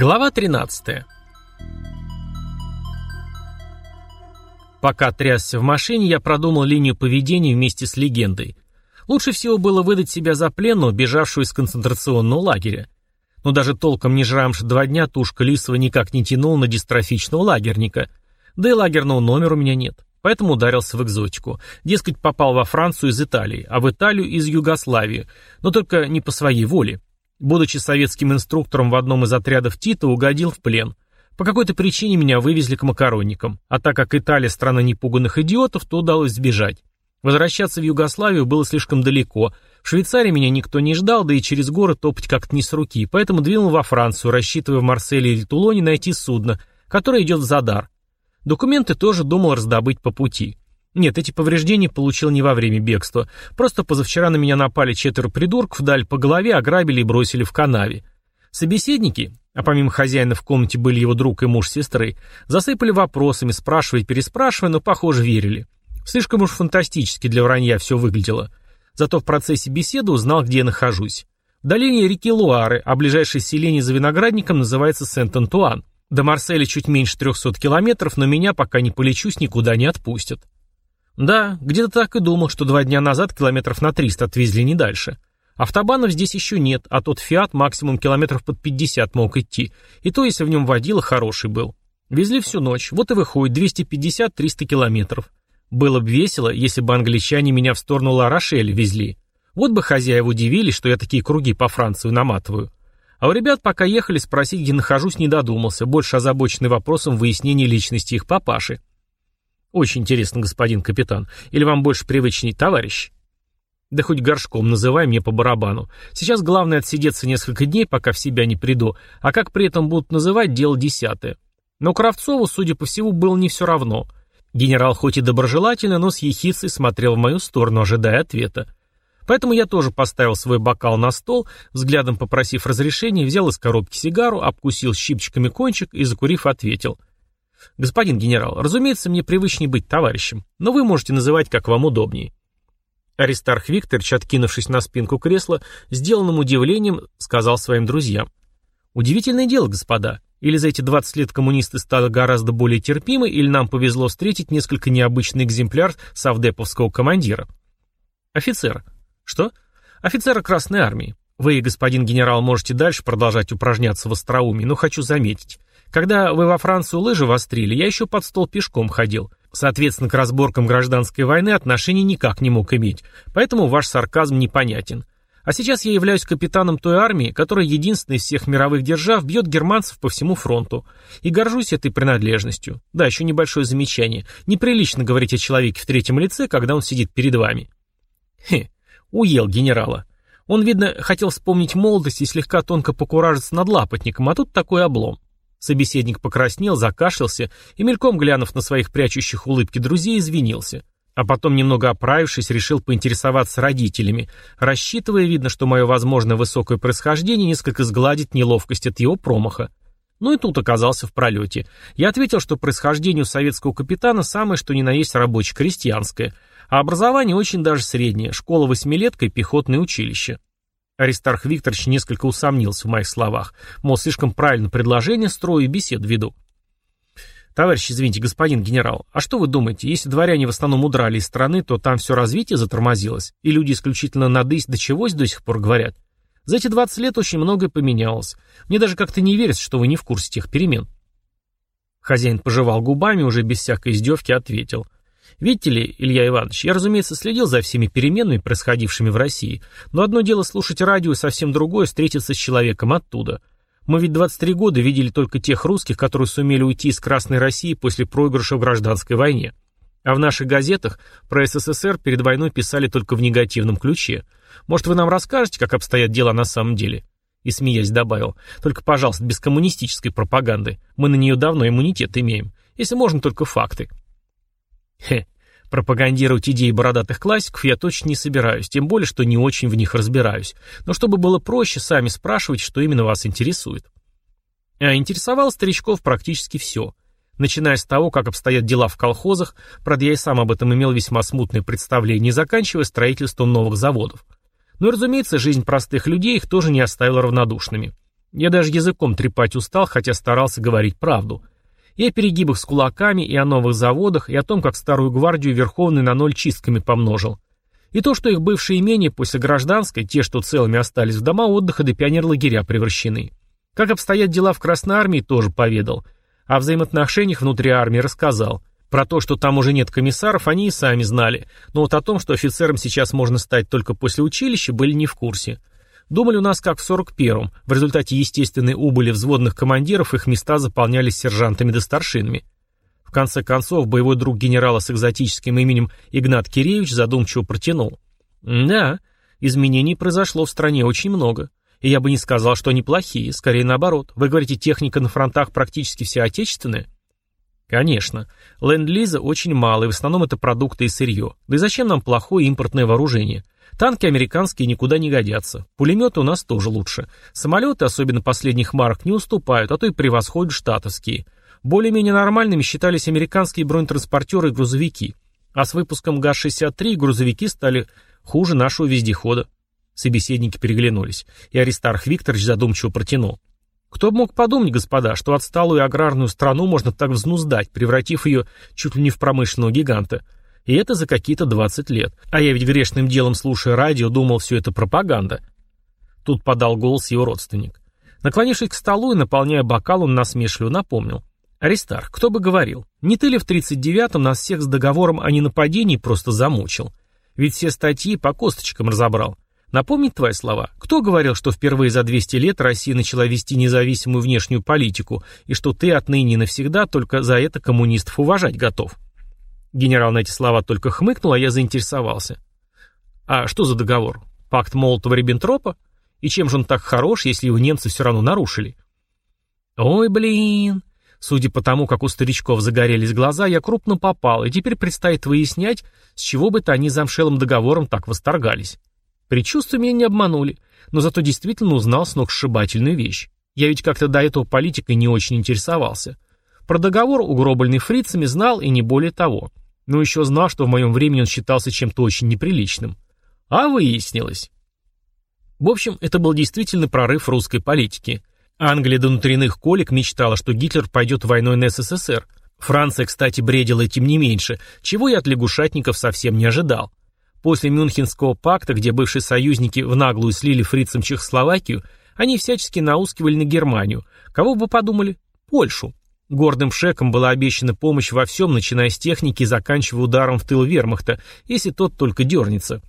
Глава 13 Пока трясся в машине, я продумал линию поведения вместе с легендой. Лучше всего было выдать себя за пленную, бежавшую из концентрационного лагеря. Но даже толком не жрамши два дня тушка Лисова никак не тянул на дистрофичного лагерника. Да и лагерного номера у меня нет. Поэтому ударился в экзотику. Дескать, попал во Францию из Италии, а в Италию из Югославии. Но только не по своей воле. Будучи советским инструктором в одном из отрядов Тита, угодил в плен. По какой-то причине меня вывезли к макаронникам. А так как Италия страна непуганных идиотов, то удалось сбежать. Возвращаться в Югославию было слишком далеко. В Швейцарии меня никто не ждал, да и через горы топать как-то не с руки. Поэтому двинул во Францию, рассчитывая в Марселе или Тулоне найти судно, которое идет в Задар. Документы тоже думал раздобыть по пути. Нет, эти повреждения получил не во время бегства. Просто позавчера на меня напали четверо придурков, дали по голове, ограбили и бросили в канаве. Собеседники, а помимо хозяина в комнате были его друг и муж сестры, засыпали вопросами, спрашивая и переспрашивая, но, похоже, верили. Слишком уж фантастически для вранья все выглядело. Зато в процессе беседы узнал, где я нахожусь. В долине реки Луары, а ближайшее селение за виноградником называется Сент-Антуан. До Марселя чуть меньше 300 километров, но меня, пока не полечусь, никуда не отпустят. Да, где-то так и думал, что два дня назад километров на 300 отвезли не дальше. Автобанов здесь еще нет, а тот «Фиат» максимум километров под 50 мог идти, и то, если в нем водила хороший был. Везли всю ночь, вот и выходит 250-300 километров. Было бы весело, если бы англичане меня в сторону Ла-Рошель везли. Вот бы хозяева удивились, что я такие круги по Франции наматываю. А у ребят, пока ехали, спросить, где нахожусь, не додумался, больше озабоченный вопросом выяснения личности их папаши. Очень интересно, господин капитан. Или вам больше привычней товарищ? Да хоть горшком называй мне по барабану. Сейчас главное отсидеться несколько дней, пока в себя не приду, а как при этом будут называть, дело десятое. Но Кравцову, судя по всему, было не все равно. Генерал хоть и доброжелательно, но с ехицей смотрел в мою сторону, ожидая ответа. Поэтому я тоже поставил свой бокал на стол, взглядом попросив разрешения, взял из коробки сигару, обкусил щипчиками кончик и, закурив, ответил. «Господин генерал, разумеется, мне привычнее быть товарищем, но вы можете называть, как вам удобнее». Аристарх Викторович, откинувшись на спинку кресла, сделанным удивлением сказал своим друзьям. «Удивительное дело, господа. Или за эти 20 лет коммунисты стали гораздо более терпимы, или нам повезло встретить несколько необычный экземпляр совдеповского командира». «Офицера», что? Офицера Красной Армии. Вы, господин генерал, можете дальше продолжать упражняться в остроумии, но хочу заметить. Когда вы во Францию лыжи вострили, я еще под стол пешком ходил. Соответственно, к разборкам гражданской войны отношения никак не мог иметь, поэтому ваш сарказм непонятен. А сейчас я являюсь капитаном той армии, которая единственная из всех мировых держав бьет германцев по всему фронту. И горжусь этой принадлежностью. Да, еще небольшое замечание. Неприлично говорить о человеке в третьем лице, когда он сидит перед вами. Хе, Уел генерала. Он, видно, хотел вспомнить молодость и слегка тонко покуражиться над лапотником, а тут такой облом. Собеседник покраснел, закашлялся и, мельком глянув на своих прячущих улыбки друзей, извинился. А потом, немного оправившись, решил поинтересоваться родителями, рассчитывая, видно, что мое возможное высокое происхождение несколько сгладит неловкость от его промаха. Ну и тут оказался в пролете. Я ответил, что происхождение у советского капитана самое что ни на есть рабоче-крестьянское – а образование очень даже среднее, школа-восьмилетка и пехотное училище. Аристарх Викторович несколько усомнился в моих словах, мол, слишком правильно предложение строю и бесед веду. Товарищ, извините, господин генерал, а что вы думаете, если дворяне в основном удрали из страны, то там все развитие затормозилось, и люди исключительно надысь до чегось до сих пор говорят? За эти 20 лет очень многое поменялось. Мне даже как-то не верится, что вы не в курсе тех перемен. Хозяин пожевал губами, уже без всякой издевки ответил – Видите ли, Илья Иванович, я, разумеется, следил за всеми переменами, происходившими в России, но одно дело слушать радио совсем другое встретиться с человеком оттуда. Мы ведь 23 года видели только тех русских, которые сумели уйти из Красной России после проигрыша в гражданской войне. А в наших газетах про СССР перед войной писали только в негативном ключе. Может, вы нам расскажете, как обстоят дела на самом деле?» И смеясь добавил, «Только, пожалуйста, без коммунистической пропаганды. Мы на нее давно иммунитет имеем. Если можно, только факты». Хе, пропагандировать идеи бородатых классиков я точно не собираюсь, тем более, что не очень в них разбираюсь. Но чтобы было проще, сами спрашивать, что именно вас интересует. А интересовало старичков практически все. Начиная с того, как обстоят дела в колхозах, правда я и сам об этом имел весьма смутное представление, заканчивая строительством новых заводов. Ну и разумеется, жизнь простых людей их тоже не оставила равнодушными. Я даже языком трепать устал, хотя старался говорить правду. И о перегибах с кулаками, и о новых заводах, и о том, как старую гвардию Верховный на ноль чистками помножил. И то, что их бывшие имения после гражданской, те, что целыми остались в дома отдыха до пионерлагеря превращены. Как обстоят дела в Красной Армии, тоже поведал. О взаимоотношениях внутри армии рассказал. Про то, что там уже нет комиссаров, они и сами знали, но вот о том, что офицером сейчас можно стать только после училища, были не в курсе. Думали у нас как в 41-м, в результате естественной убыли взводных командиров их места заполнялись сержантами да старшинами. В конце концов, боевой друг генерала с экзотическим именем Игнат Киреевич задумчиво протянул. «Да, изменений произошло в стране очень много. И я бы не сказал, что они плохие, скорее наоборот. Вы говорите, техника на фронтах практически вся отечественная?» Конечно. Ленд-лиза очень мало, и в основном это продукты и сырье. Да и зачем нам плохое импортное вооружение? Танки американские никуда не годятся. Пулеметы у нас тоже лучше. Самолеты, особенно последних марок, не уступают, а то и превосходят штатовские. Более-менее нормальными считались американские бронетранспортеры и грузовики. А с выпуском ГАЗ-63 грузовики стали хуже нашего вездехода. Собеседники переглянулись, и Аристарх Викторович задумчиво протянул. Кто бы мог подумать, господа, что отсталую аграрную страну можно так взнуздать, превратив ее чуть ли не в промышленного гиганта. И это за какие-то 20 лет. А я ведь грешным делом, слушая радио, думал, все это пропаганда. Тут подал голос его родственник. Наклонившись к столу и наполняя бокал, он насмешливо напомнил. «Аристарх, кто бы говорил, не ты ли в 39-м нас всех с договором о ненападении просто замучил? Ведь все статьи по косточкам разобрал. Напомнить твои слова? Кто говорил, что впервые за 200 лет Россия начала вести независимую внешнюю политику, и что ты отныне навсегда только за это коммунистов уважать готов? Генерал на эти слова только хмыкнул, а я заинтересовался. А что за договор? Пакт Молотова-Риббентропа? И чем же он так хорош, если его немцы все равно нарушили? Ой, блин. Судя по тому, как у старичков загорелись глаза, я крупно попал, и теперь предстоит выяснять, с чего бы то они замшелым договором так восторгались. Предчувствия меня не обманули, но зато действительно узнал сногсшибательную вещь. Я ведь как-то до этого политикой не очень интересовался. Про договор, угробленный фрицами, знал и не более того. Но еще знал, что в моем времени он считался чем-то очень неприличным. А выяснилось. В общем, это был действительно прорыв русской политики. Англия до внутренних колик мечтала, что Гитлер пойдет войной на СССР. Франция, кстати, бредила этим не меньше, чего я от лягушатников совсем не ожидал. После Мюнхенского пакта, где бывшие союзники в наглую слили фрицам Чехословакию, они всячески наускивали на Германию. Кого бы подумали? Польшу. Гордым шеком была обещана помощь во всем, начиная с техники и заканчивая ударом в тыл вермахта, если тот только дернется.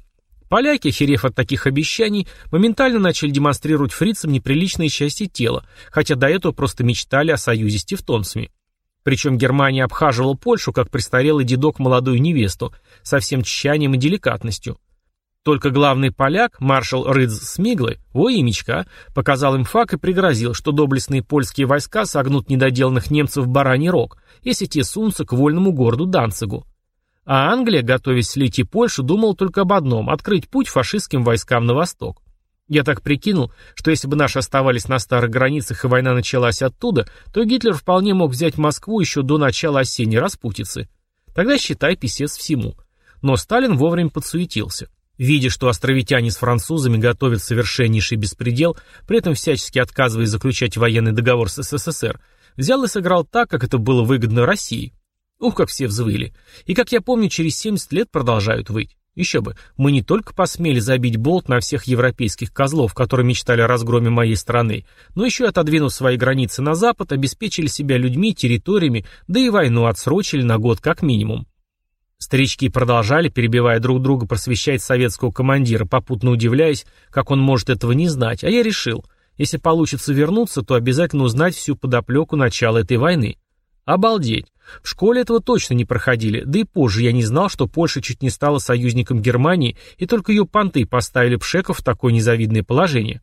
Поляки, херев от таких обещаний, моментально начали демонстрировать фрицам неприличные части тела, хотя до этого просто мечтали о союзе с тевтонцами. Причем Германия обхаживала Польшу, как престарелый дедок молодую невесту, со всем тщанием и деликатностью. Только главный поляк, маршал Рыдз Смиглы, во имечка, показал им факт и пригрозил, что доблестные польские войска согнут недоделанных немцев в бараний рог, если те сунутся к вольному городу Данцигу. А Англия, готовясь слить и Польшу, думала только об одном – открыть путь фашистским войскам на восток. Я так прикинул, что если бы наши оставались на старых границах и война началась оттуда, то Гитлер вполне мог взять Москву еще до начала осенней распутицы. Тогда считай писец всему. Но Сталин вовремя подсуетился. Видя, что островитяне с французами готовят совершеннейший беспредел, при этом всячески отказываясь заключать военный договор с СССР, взял и сыграл так, как это было выгодно России. Ух, как все взвыли. И, как я помню, через 70 лет продолжают выть. Еще бы, мы не только посмели забить болт на всех европейских козлов, которые мечтали о разгроме моей страны, но еще и отодвинув свои границы на запад, обеспечили себя людьми, территориями, да и войну отсрочили на год как минимум. Старички продолжали, перебивая друг друга, просвещать советского командира, попутно удивляясь, как он может этого не знать, а я решил, если получится вернуться, то обязательно узнать всю подоплеку начала этой войны. Обалдеть. В школе этого точно не проходили, да и позже я не знал, что Польша чуть не стала союзником Германии, и только ее понты поставили Пшеков в такое незавидное положение.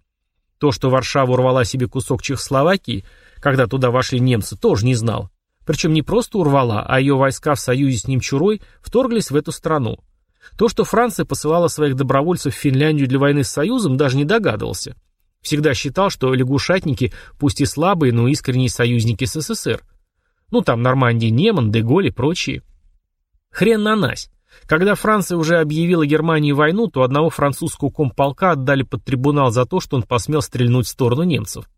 То, что Варшава урвала себе кусок Чехословакии, когда туда вошли немцы, тоже не знал. Причем не просто урвала, а ее войска в союзе с Немчурой вторглись в эту страну. То, что Франция посылала своих добровольцев в Финляндию для войны с Союзом, даже не догадывался. Всегда считал, что лягушатники, пусть и слабые, но искренние союзники СССР – ну там Нормандия, Неман, Деголь и прочие. Хрен на нас. Когда Франция уже объявила Германии войну, то одного французского комполка отдали под трибунал за то, что он посмел стрельнуть в сторону немцев.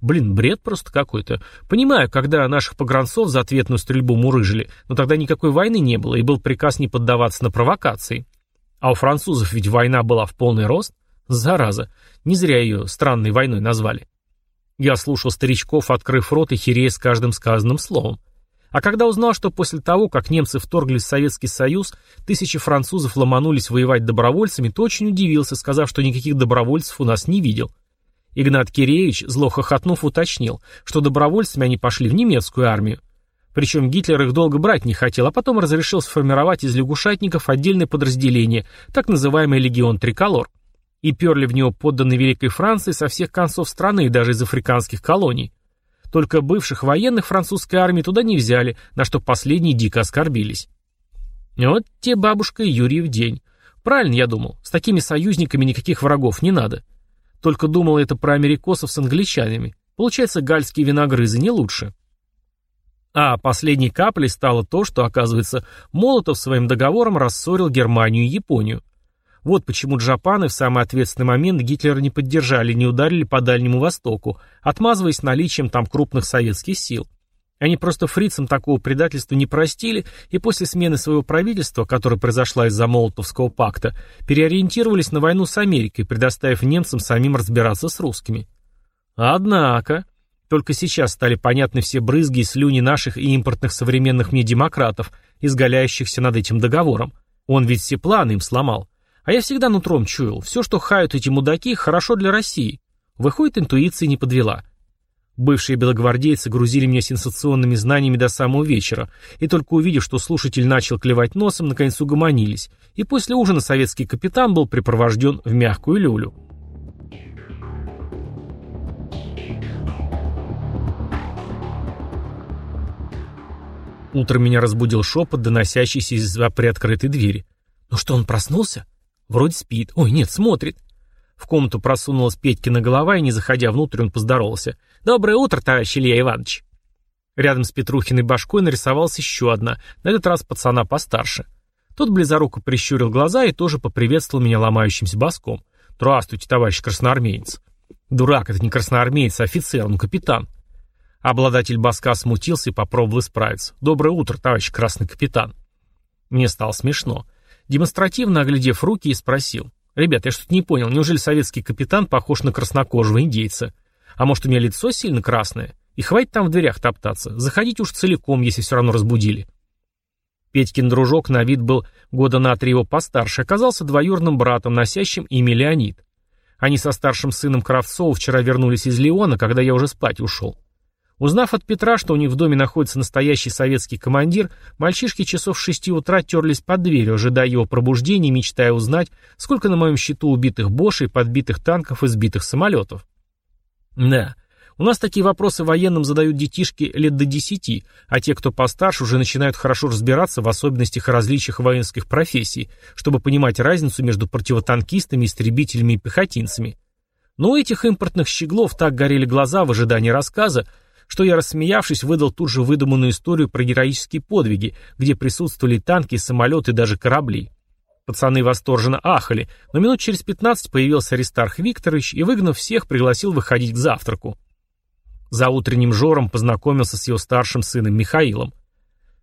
Блин, бред просто какой-то. Понимаю, когда наших погранцов за ответную стрельбу мурыжили, но тогда никакой войны не было, и был приказ не поддаваться на провокации. А у французов ведь война была в полный рост. Зараза, не зря ее странной войной назвали. Я слушал старичков, открыв рот и херея с каждым сказанным словом. А когда узнал, что после того, как немцы вторглись в Советский Союз, тысячи французов ломанулись воевать добровольцами, то очень удивился, сказав, что никаких добровольцев у нас не видел. Игнат Киреевич, зло хохотнув, уточнил, что добровольцами они пошли в немецкую армию. Причем Гитлер их долго брать не хотел, а потом разрешил сформировать из лягушатников отдельное подразделение, так называемый легион Триколор. И перли в него подданные Великой Франции со всех концов страны, даже из африканских колоний. Только бывших военных французской армии туда не взяли, на что последние дико оскорбились. Вот те бабушка и Юрьев день. Правильно я думал, с такими союзниками никаких врагов не надо. Только думал это про америкосов с англичанами. Получается, гальские виногрызы не лучше. А последней каплей стало то, что, оказывается, Молотов своим договором рассорил Германию и Японию. Вот почему джапаны в самый ответственный момент Гитлера не поддержали, не ударили по Дальнему Востоку, отмазываясь наличием там крупных советских сил. Они просто фрицам такого предательства не простили и после смены своего правительства, которая произошла из-за Молотовского пакта, переориентировались на войну с Америкой, предоставив немцам самим разбираться с русскими. Однако, только сейчас стали понятны все брызги и слюни наших и импортных современных мне демократов, изгаляющихся над этим договором. Он ведь все планы им сломал. А я всегда нутром чуял, все, что хают эти мудаки, хорошо для России. Выходит, интуиция не подвела. Бывшие белогвардейцы грузили меня сенсационными знаниями до самого вечера, и только увидев, что слушатель начал клевать носом, наконец угомонились, и после ужина советский капитан был припровожден в мягкую люлю. Утром меня разбудил шепот, доносящийся из-за приоткрытой двери. «Ну что, он проснулся?» Вроде спит. Ой, нет, смотрит. В комнату просунулась Петькина голова, и, не заходя внутрь, он поздоровался. «Доброе утро, товарищ Илья Иванович!» Рядом с Петрухиной башкой нарисовалась еще одна, на этот раз пацана постарше. Тот близоруко прищурил глаза и тоже поприветствовал меня ломающимся боском. «Здравствуйте, товарищ красноармеец!» «Дурак, это не красноармеец, а офицер, он капитан!» Обладатель боска смутился и попробовал исправиться. «Доброе утро, товарищ красный капитан!» Мне стало смешно демонстративно оглядев руки и спросил. «Ребят, я что-то не понял, неужели советский капитан похож на краснокожего индейца? А может, у меня лицо сильно красное? И хватит там в дверях топтаться, заходите уж целиком, если все равно разбудили». Петькин дружок на вид был года на три его постарше, оказался двоюродным братом, носящим имя Леонид. Они со старшим сыном Кравцова вчера вернулись из Леона, когда я уже спать ушел. Узнав от Петра, что у них в доме находится настоящий советский командир, мальчишки часов шести утра терлись под дверью, ожидая его пробуждения мечтая узнать, сколько на моем счету убитых бошей, подбитых танков и сбитых самолетов. Да, у нас такие вопросы военным задают детишки лет до десяти, а те, кто постарше, уже начинают хорошо разбираться в особенностях и различиях воинских профессий, чтобы понимать разницу между противотанкистами, истребителями и пехотинцами. Но у этих импортных щеглов так горели глаза в ожидании рассказа, что я, рассмеявшись, выдал тут же выдуманную историю про героические подвиги, где присутствовали танки, самолеты и даже корабли. Пацаны восторженно ахали, но минут через пятнадцать появился Аристарх Викторович и, выгнав всех, пригласил выходить к завтраку. За утренним жором познакомился с его старшим сыном Михаилом.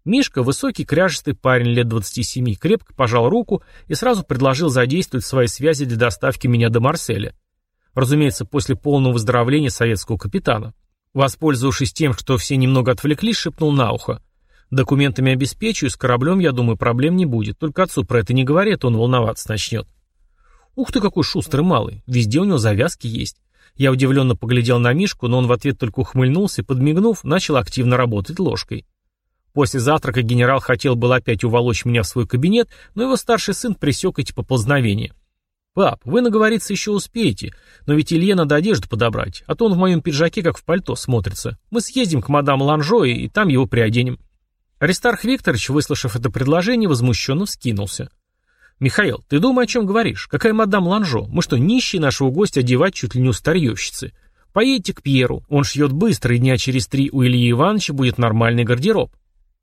Мишка, высокий кряжестый парень лет 27, крепко пожал руку и сразу предложил задействовать свои связи для доставки меня до Марселя. Разумеется, после полного выздоровления советского капитана. Воспользовавшись тем, что все немного отвлеклись, шепнул на ухо. «Документами обеспечу, с кораблем, я думаю, проблем не будет. Только отцу про это не говори, а он волноваться начнет». «Ух ты, какой шустрый малый. Везде у него завязки есть». Я удивленно поглядел на Мишку, но он в ответ только ухмыльнулся и, подмигнув, начал активно работать ложкой. После завтрака генерал хотел был опять уволочь меня в свой кабинет, но его старший сын пресек эти поползновения. «Пап, вы наговориться еще успеете, но ведь Илье надо одежду подобрать, а то он в моем пиджаке как в пальто смотрится. Мы съездим к мадам Ланжо и там его приоденем». Аристарх Викторович, выслушав это предложение, возмущенно вскинулся. «Михаил, ты думай, о чем говоришь? Какая мадам Ланжо? Мы что, нищие нашего гостя одевать чуть ли не у старьевщицы? Поедете к Пьеру, он шьет быстро, и дня через три у Ильи Ивановича будет нормальный гардероб».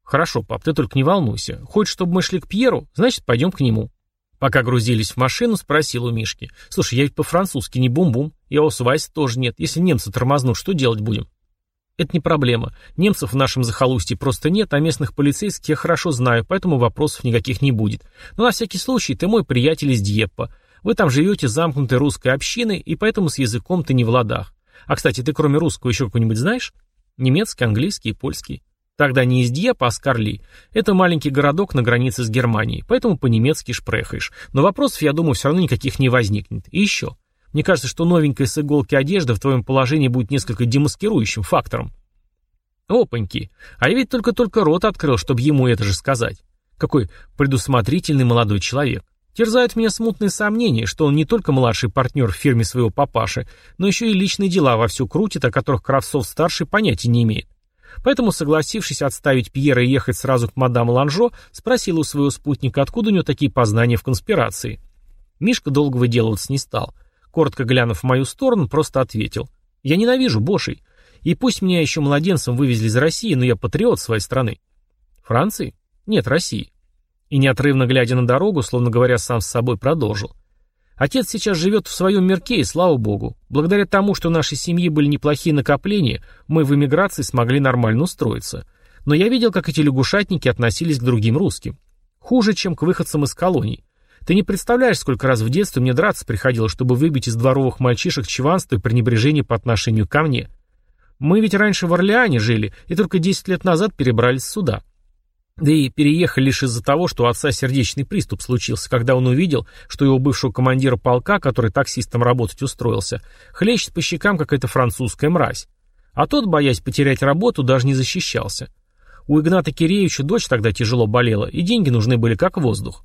«Хорошо, пап, ты только не волнуйся. Хочешь, чтобы мы шли к Пьеру? Значит, пойдем к нему». Пока грузились в машину, спросил у Мишки. «Слушай, я ведь по-французски не бум-бум. И Освайс тоже нет. Если немцы тормознут, что делать будем? Это не проблема. Немцев в нашем захолустье просто нет, а местных полицейских я хорошо знаю, поэтому вопросов никаких не будет. Но на всякий случай, ты мой приятель из Дьеппа. Вы там живете замкнутой русской общиной, и поэтому с языком ты не в ладах. А, кстати, ты кроме русского еще какой-нибудь знаешь? Немецкий, английский, польский. Тогда не из Дьеппа, а с Карли. Это маленький городок на границе с Германией, поэтому по-немецки шпрехаешь. Но вопросов, я думаю, все равно никаких не возникнет. И еще. Мне кажется, что новенькая с иголки одежда в твоем положении будет несколько демаскирующим фактором. Опаньки. А я ведь только-только рот открыл, чтобы ему это же сказать. Какой предусмотрительный молодой человек. Терзают меня смутные сомнения, что он не только младший партнер в фирме своего папаши, но еще и личные дела вовсю крутит, о которых Кравцов-старший понятия не имеет. Поэтому, согласившись отставить Пьера и ехать сразу к мадам Ланжо, спросил у своего спутника, откуда у него такие познания в конспирации. Мишка долго выделываться не стал – Коротко глянув в мою сторону, просто ответил. «Я ненавижу Бошей. И пусть меня еще младенцем вывезли из России, но я патриот своей страны». «Франции? Нет, России». И неотрывно глядя на дорогу, словно говоря сам с собой, продолжил. Отец сейчас живет в своем мирке, и слава богу. Благодаря тому, что нашей семьи были неплохие накопления, мы в эмиграции смогли нормально устроиться. Но я видел, как эти лягушатники относились к другим русским. Хуже, чем к выходцам из колоний. Ты не представляешь, сколько раз в детстве мне драться приходилось, чтобы выбить из дворовых мальчишек чванство и пренебрежение по отношению ко мне. Мы ведь раньше в Орлеане жили, и только 10 лет назад перебрались сюда. Да и переехали лишь из-за того, что у отца сердечный приступ случился, когда он увидел, что его бывшего командира полка, который таксистом работать устроился, хлещет по щекам какая-то французская мразь. А тот, боясь потерять работу, даже не защищался. У Игната Киреевича дочь тогда тяжело болела, и деньги нужны были как воздух.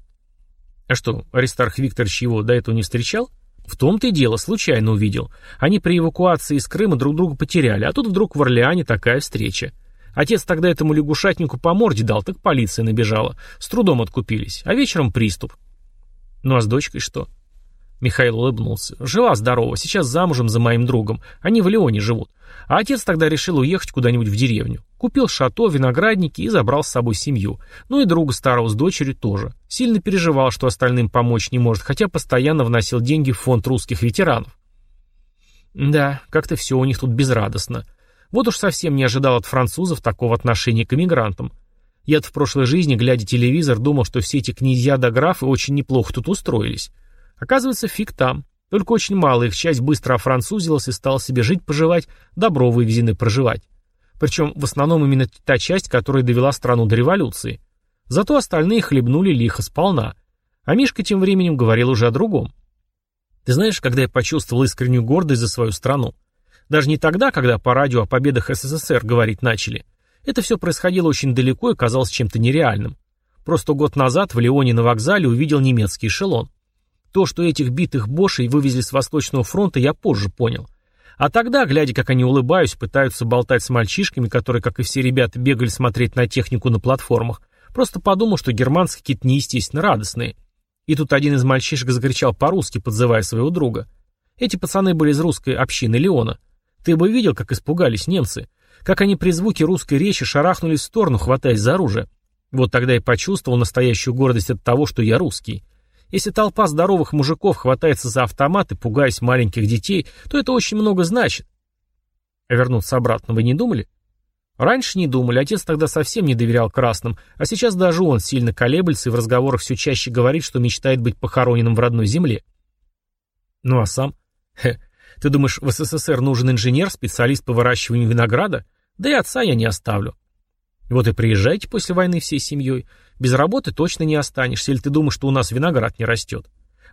А что, Аристарх Викторович его до этого не встречал? В том-то и дело, случайно увидел. Они при эвакуации из Крыма друг друга потеряли, а тут вдруг в Орлеане такая встреча. Отец тогда этому лягушатнику по морде дал, так полиция набежала. С трудом откупились, а вечером приступ. Ну а с дочкой что? Михаил улыбнулся. Жива-здорова, сейчас замужем за моим другом. Они в Леоне живут. А отец тогда решил уехать куда-нибудь в деревню. Купил шато, виноградники и забрал с собой семью. Ну и друга старого с дочерью тоже. Сильно переживал, что остальным помочь не может, хотя постоянно вносил деньги в фонд русских ветеранов. Да, как-то все у них тут безрадостно. Вот уж совсем не ожидал от французов такого отношения к эмигрантам. Я-то в прошлой жизни, глядя телевизор, думал, что все эти князья да графы очень неплохо тут устроились. Оказывается, фиг там. Только очень мало их часть быстро офранцузилась и стала себе жить-поживать, добро вывезены проживать. Причем в основном именно та часть, которая довела страну до революции. Зато остальные хлебнули лихо сполна. А Мишка тем временем говорил уже о другом. Ты знаешь, когда я почувствовал искреннюю гордость за свою страну? Даже не тогда, когда по радио о победах СССР говорить начали. Это все происходило очень далеко и казалось чем-то нереальным. Просто год назад в Леоне на вокзале увидел немецкий эшелон. То, что этих битых бошей вывезли с Восточного фронта, я позже понял. А тогда, глядя, как они, улыбаясь, пытаются болтать с мальчишками, которые, как и все ребята, бегали смотреть на технику на платформах, просто подумал, что германские какие-то неестественно радостные. И тут один из мальчишек закричал по-русски, подзывая своего друга. Эти пацаны были из русской общины Леона. Ты бы видел, как испугались немцы. Как они при звуке русской речи шарахнулись в сторону, хватаясь за оружие. Вот тогда я почувствовал настоящую гордость от того, что я русский. Если толпа здоровых мужиков хватается за автоматы, пугаясь маленьких детей, то это очень много значит. А вернуться обратно вы не думали? Раньше не думали, отец тогда совсем не доверял красным, а сейчас даже он сильно колеблется и в разговорах все чаще говорит, что мечтает быть похороненным в родной земле. Ну а сам? Хе, ты думаешь, в СССР нужен инженер, специалист по выращиванию винограда? Да и отца я не оставлю. Вот и приезжайте после войны всей семьей. Без работы точно не останешься, или ты думаешь, что у нас виноград не растет.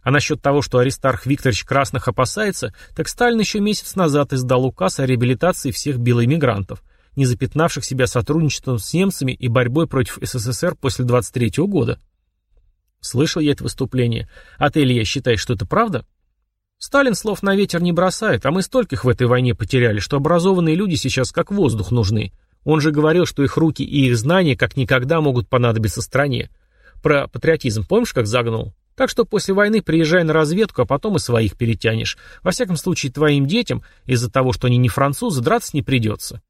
А насчет того, что Аристарх Викторович Красных опасается, так Сталин еще месяц назад издал указ о реабилитации всех белоэмигрантов, не запятнавших себя сотрудничеством с немцами и борьбой против СССР после 23 -го года. Слышал я это выступление. А ты, Илья, считаешь, что это правда? Сталин слов на ветер не бросает, а мы стольких в этой войне потеряли, что образованные люди сейчас как воздух нужны. Он же говорил, что их руки и их знания как никогда могут понадобиться стране. Про патриотизм помнишь, как загнул? Так что после войны приезжай на разведку, а потом и своих перетянешь. Во всяком случае, твоим детям, из-за того, что они не французы, драться не придется.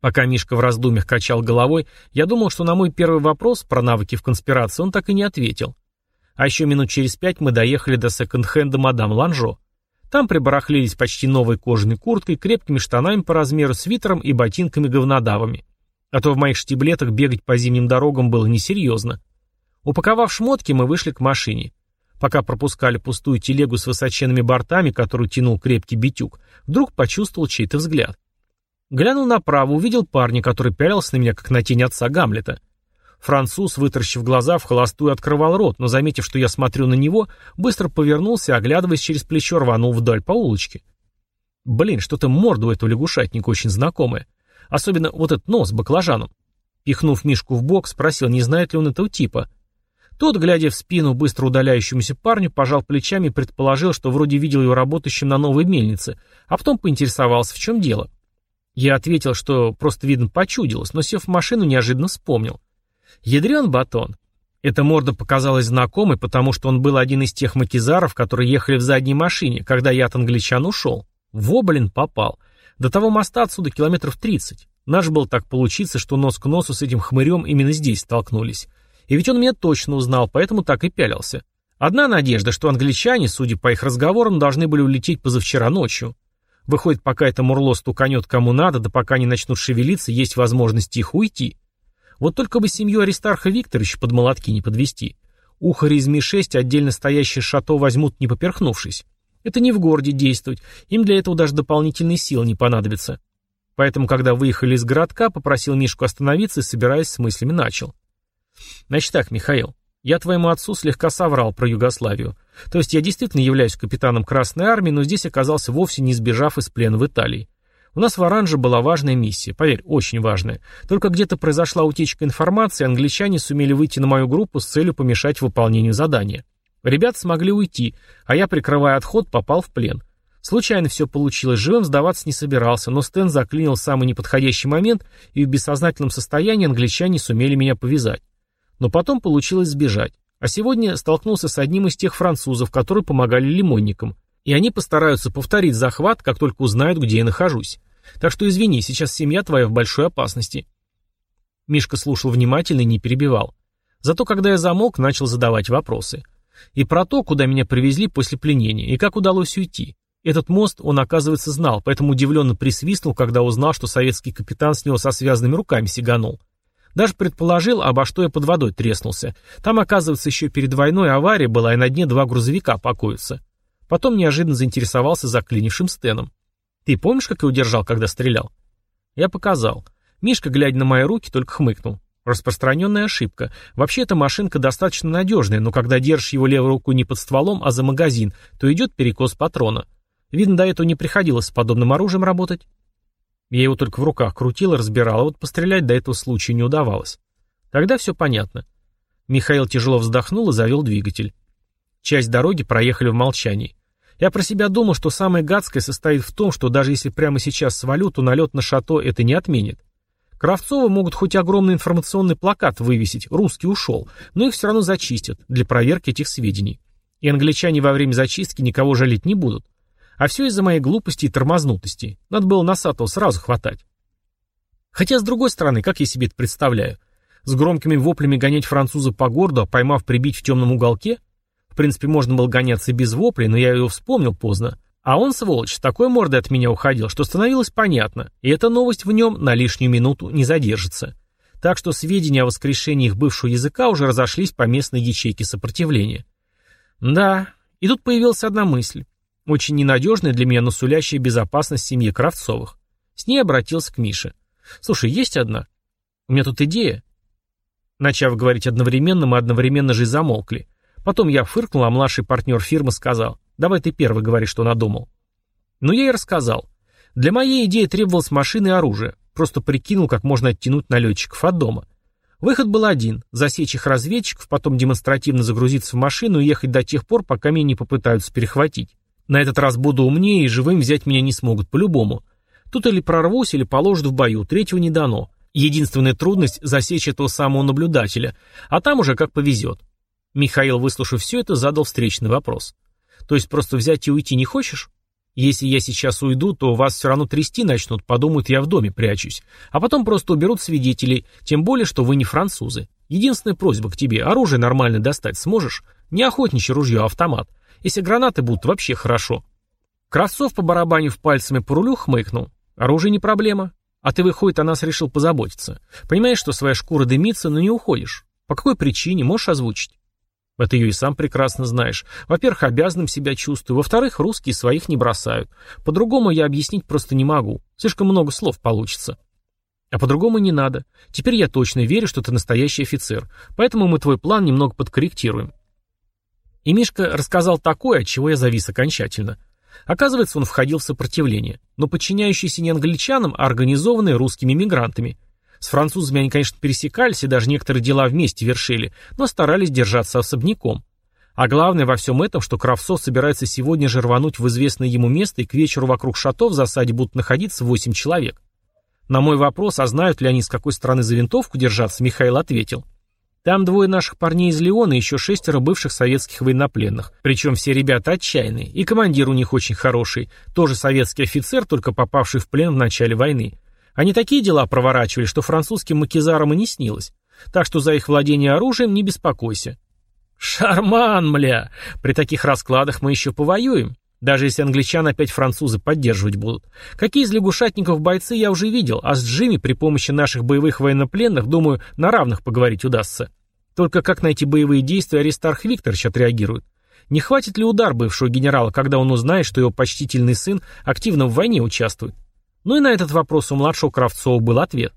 Пока Мишка в раздумьях качал головой, я думал, что на мой первый вопрос про навыки в конспирации он так и не ответил. А еще минут через пять мы доехали до секонд-хенда мадам Ланжо. Там прибарахлились почти новой кожаной курткой, крепкими штанами по размеру, свитером и ботинками-говнодавами. А то в моих штиблетах бегать по зимним дорогам было несерьезно. Упаковав шмотки, мы вышли к машине. Пока пропускали пустую телегу с высоченными бортами, которую тянул крепкий битюк, вдруг почувствовал чей-то взгляд. Глянул направо, увидел парня, который пялился на меня, как на тень отца Гамлета. Француз, вытаращив глаза, в холостую открывал рот, но, заметив, что я смотрю на него, быстро повернулся, оглядываясь через плечо, рванул вдаль по улочке. Блин, что-то морда у этого лягушатника очень знакомая. Особенно вот этот нос баклажаном. Пихнув Мишку в бок, спросил, не знает ли он этого типа. Тот, глядя в спину быстро удаляющемуся парню, пожал плечами и предположил, что вроде видел его работающим на новой мельнице, а потом поинтересовался, в чем дело. Я ответил, что просто, видно, почудилось, но, сев в машину, неожиданно вспомнил. Ядрен батон. Эта морда показалась знакомой, потому что он был один из тех макизаров, которые ехали в задней машине, когда я от англичан ушел. Во, блин, попал. До того моста отсюда километров 30. Наш был так получиться, что нос к носу с этим хмырем именно здесь столкнулись. И ведь он меня точно узнал, поэтому так и пялился. Одна надежда, что англичане, судя по их разговорам, должны были улететь позавчера ночью. Выходит, пока это мурло стуканет кому надо, да пока не начнут шевелиться, есть возможность их уйти. Вот только бы семью Аристарха Викторовича под молотки не подвести. Ухари из Ми-6 отдельно стоящее шато возьмут, не поперхнувшись. Это не в городе действовать, им для этого даже дополнительные силы не понадобится. Поэтому, когда выехали из городка, попросил Мишку остановиться и, собираясь с мыслями, начал. Значит так, Михаил, я твоему отцу слегка соврал про Югославию. То есть я действительно являюсь капитаном Красной Армии, но здесь оказался вовсе не сбежав из плена в Италии. У нас в Оранже была важная миссия, поверь, очень важная. Только где-то произошла утечка информации, англичане сумели выйти на мою группу с целью помешать выполнению задания. Ребят смогли уйти, а я, прикрывая отход, попал в плен. Случайно все получилось, живым сдаваться не собирался, но Стэн заклинил самый неподходящий момент, и в бессознательном состоянии англичане сумели меня повязать. Но потом получилось сбежать. А сегодня столкнулся с одним из тех французов, которые помогали лимонникам. И они постараются повторить захват, как только узнают, где я нахожусь. Так что извини, сейчас семья твоя в большой опасности. Мишка слушал внимательно и не перебивал. Зато когда я замолк, начал задавать вопросы. И про то, куда меня привезли после пленения, и как удалось уйти. Этот мост он, оказывается, знал, поэтому удивленно присвистнул, когда узнал, что советский капитан с него со связанными руками сиганул. Даже предположил, обо что я под водой треснулся. Там, оказывается, еще перед войной авария была, и на дне два грузовика покоятся. Потом неожиданно заинтересовался заклинившим Стеном. «Ты помнишь, как я удержал, когда стрелял?» Я показал. Мишка, глядя на мои руки, только хмыкнул. Распространенная ошибка. Вообще эта машинка достаточно надежная, но когда держишь его левой рукой не под стволом, а за магазин, то идет перекос патрона. Видно, до этого не приходилось с подобным оружием работать. Я его только в руках крутил и разбирал, а вот пострелять до этого случая не удавалось. Тогда все понятно. Михаил тяжело вздохнул и завел двигатель. Часть дороги проехали в молчании. Я про себя думал, что самое гадское состоит в том, что даже если прямо сейчас свалю, то налет на шато это не отменит. Кравцовы могут хоть огромный информационный плакат вывесить «Русский ушел», но их все равно зачистят для проверки этих сведений. И англичане во время зачистки никого жалеть не будут. А все из-за моей глупости и тормознутости. Надо было Носатого сразу хватать. Хотя, с другой стороны, как я себе это представляю? С громкими воплями гонять француза по городу, а поймав прибить в темном уголке? В принципе, можно было гоняться без воплей, но я его вспомнил поздно. А он, сволочь, с такой мордой от меня уходил, что становилось понятно, и эта новость в нем на лишнюю минуту не задержится. Так что сведения о воскрешении их бывшего языка уже разошлись по местной ячейке сопротивления. Да, и тут появилась одна мысль, очень ненадежная для меня, но сулящая безопасность семьи Кравцовых. С ней обратился к Мише. «Слушай, есть одна? У меня тут идея». Начав говорить одновременно, мы одновременно же и замолкли. Потом я фыркнул, а младший партнер фирмы сказал, «Давай ты первый говори, что надумал». Ну, я и рассказал. Для моей идеи требовалась машина и оружие. Просто прикинул, как можно оттянуть налетчиков от дома. Выход был один – засечь их разведчиков, потом демонстративно загрузиться в машину и ехать до тех пор, пока меня не попытаются перехватить. На этот раз буду умнее, и живым взять меня не смогут по-любому. Тут или прорвусь, или положат в бою, третьего не дано. Единственная трудность – засечь этого самого наблюдателя, а там уже как повезет. Михаил, выслушав все это, задал встречный вопрос. То есть просто взять и уйти не хочешь? Если я сейчас уйду, то вас все равно трясти начнут, подумают, я в доме прячусь. А потом просто уберут свидетелей, тем более, что вы не французы. Единственная просьба к тебе, оружие нормально достать сможешь? Не охотничье ружье, а автомат. Если гранаты будут, вообще хорошо. Кравцов, по барабанив пальцами по рулю, хмыкнул. Оружие не проблема. А ты, выходит, о нас решил позаботиться. Понимаешь, что своя шкура дымится, но не уходишь. По какой причине, можешь озвучить? Это ее и сам прекрасно знаешь. Во-первых, обязанным себя чувствую. Во-вторых, русские своих не бросают. По-другому я объяснить просто не могу. Слишком много слов получится. А по-другому не надо. Теперь я точно верю, что ты настоящий офицер. Поэтому мы твой план немного подкорректируем. И Мишка рассказал такое, от чего я завис окончательно. Оказывается, он входил в сопротивление, но подчиняющийся не англичанам, а организованные русскими мигрантами. С французами они, конечно, пересекались и даже некоторые дела вместе вершили, но старались держаться особняком. А главное во всем этом, что Кравцов собирается сегодня же рвануть в известное ему место и к вечеру вокруг шато в засаде будут находиться 8 человек. На мой вопрос, а знают ли они, с какой стороны за винтовку держаться, Михаил ответил. Там двое наших парней из Леона и еще шестеро бывших советских военнопленных. Причем все ребята отчаянные. И командир у них очень хороший. Тоже советский офицер, только попавший в плен в начале войны. Они такие дела проворачивали, что французским макизарам и не снилось. Так что за их владение оружием не беспокойся. Шарман, мля! При таких раскладах мы еще повоюем. Даже если англичан опять французы поддерживать будут. Какие из лягушатников бойцы я уже видел, а с Джимми при помощи наших боевых военнопленных, думаю, на равных поговорить удастся. Только как на эти боевые действия Аристарх Викторович отреагирует? Не хватит ли удар бывшего генерала, когда он узнает, что его почтительный сын активно в войне участвует? Ну и на этот вопрос у младшего Кравцова был ответ.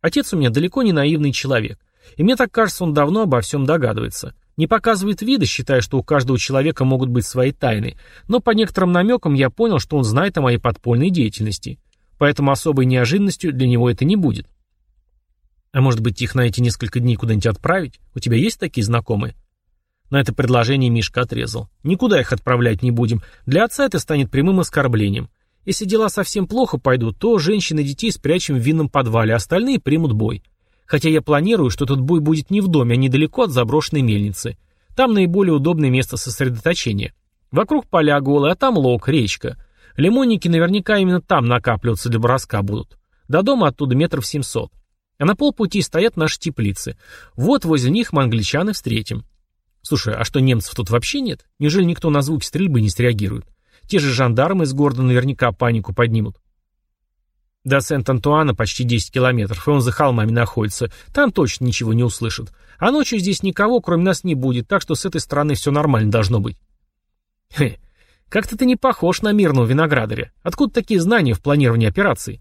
Отец у меня далеко не наивный человек. И мне так кажется, он давно обо всем догадывается. Не показывает вида, считая, что у каждого человека могут быть свои тайны, но по некоторым намекам я понял, что он знает о моей подпольной деятельности. Поэтому особой неожиданностью для него это не будет. А может быть, их на эти несколько дней куда-нибудь отправить? У тебя есть такие знакомые? На это предложение Мишка отрезал. Никуда их отправлять не будем. Для отца это станет прямым оскорблением. Если дела совсем плохо пойдут, то женщин и детей спрячем в винном подвале, а остальные примут бой. Хотя я планирую, что этот бой будет не в доме, а недалеко от заброшенной мельницы. Там наиболее удобное место сосредоточения. Вокруг поля голые, а там лог, речка. Лимонники наверняка именно там накапливаться для броска будут. До дома оттуда метров семьсот. А на полпути стоят наши теплицы. Вот возле них мы англичан и встретим. Слушай, а что немцев тут вообще нет? Неужели никто на звуки стрельбы не среагирует? Те же жандармы из города наверняка панику поднимут. До Сент-Антуана почти 10 километров, и он за холмами находится. Там точно ничего не услышит. А ночью здесь никого, кроме нас, не будет, так что с этой стороны все нормально должно быть. Хе, как-то ты не похож на мирного виноградаря. Откуда такие знания в планировании операций?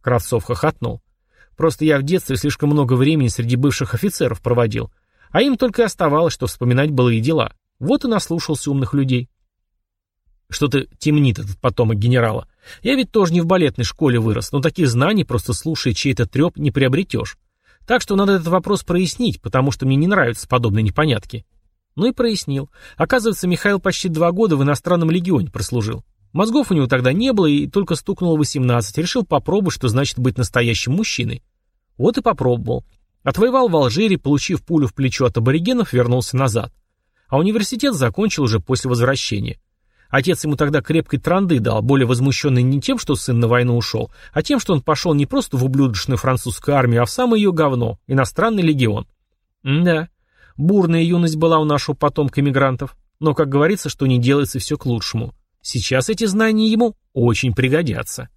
Кравцов хохотнул. Просто я в детстве слишком много времени среди бывших офицеров проводил. А им только и оставалось, что вспоминать былые дела. Вот и наслушался умных людей. Что-то темнит этот потомок генерала. Я ведь тоже не в балетной школе вырос, но таких знаний, просто слушая чей-то треп, не приобретешь. Так что надо этот вопрос прояснить, потому что мне не нравятся подобные непонятки. Ну и прояснил. Оказывается, Михаил почти два года в иностранном легионе прослужил. Мозгов у него тогда не было, и только стукнуло 18. Решил попробовать, что значит быть настоящим мужчиной. Вот и попробовал. Отвоевал в Алжире, получив пулю в плечо от аборигенов, вернулся назад. А университет закончил уже после возвращения. Отец ему тогда крепкой транды дал, более возмущенный не тем, что сын на войну ушел, а тем, что он пошел не просто в ублюдочную французскую армию, а в самое ее говно, иностранный легион. Да, бурная юность была у нашего потомка мигрантов, но, как говорится, что не делается все к лучшему. Сейчас эти знания ему очень пригодятся.